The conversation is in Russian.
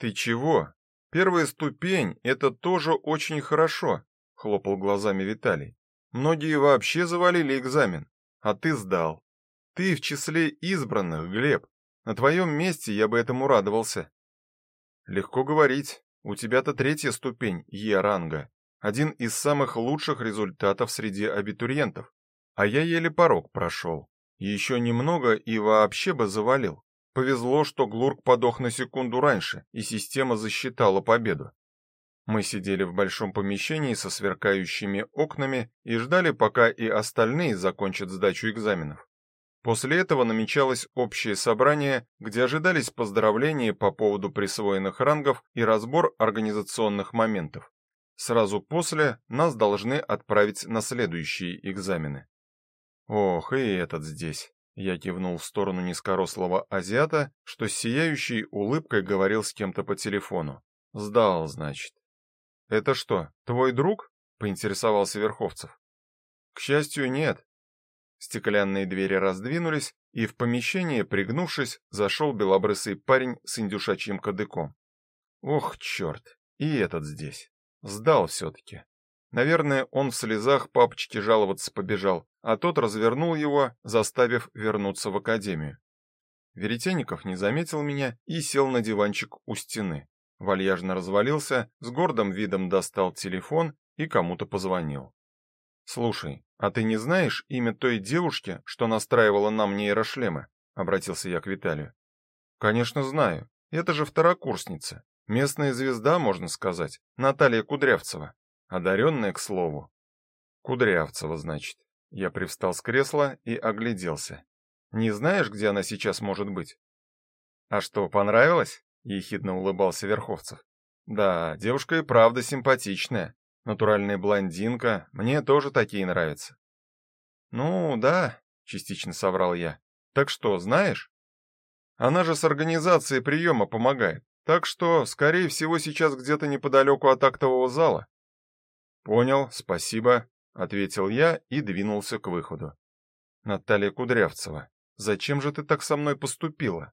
Ты чего? Первая ступень это тоже очень хорошо, хлопал глазами Виталий. Многие вообще завалили экзамен, а ты сдал. Ты в числе избранных, Глеб. На твоем месте я бы этому радовался. Легко говорить. У тебя-то третья ступень Е-ранга. Один из самых лучших результатов среди абитуриентов. А я еле порог прошел. Еще немного и вообще бы завалил. Повезло, что Глурк подох на секунду раньше, и система засчитала победу. Мы сидели в большом помещении со сверкающими окнами и ждали, пока и остальные закончат сдачу экзаменов. После этого намечалось общее собрание, где ожидались поздравления по поводу присвоенных рангов и разбор организационных моментов. Сразу после нас должны отправить на следующие экзамены. Ох, и этот здесь. Я кивнул в сторону низкорослого азиата, что с сияющей улыбкой говорил с кем-то по телефону. Сдал, значит. Это что, твой друг? поинтересовался Верховцев. К счастью, нет. Стеклянные двери раздвинулись, и в помещение, пригнувшись, зашел белобрысый парень с индюшачьим кадыком. Ох, черт, и этот здесь. Сдал все таки Наверное, он в слезах папочке жаловаться побежал, а тот развернул его, заставив вернуться в академию. Веретенников не заметил меня и сел на диванчик у стены. Вальяжно развалился, с гордым видом достал телефон и кому-то позвонил. Слушай, а ты не знаешь имя той девушки, что настраивала нам нейрошлемы? обратился я к Виталию. Конечно, знаю. Это же второкурсница, местная звезда, можно сказать, Наталья Кудрявцева. Одаренная, к слову. Кудрявцева, значит. Я привстал с кресла и огляделся. Не знаешь, где она сейчас может быть? А что, понравилось? ехидно улыбался Верховцев. Да, девушка и правда симпатичная. Натуральная блондинка, мне тоже такие нравятся. Ну, да, частично соврал я. Так что, знаешь? Она же с организацией приема помогает. Так что, скорее всего, сейчас где-то неподалеку от актового зала. Понял, спасибо, ответил я и двинулся к выходу. Наталья Кудрявцева, зачем же ты так со мной поступила?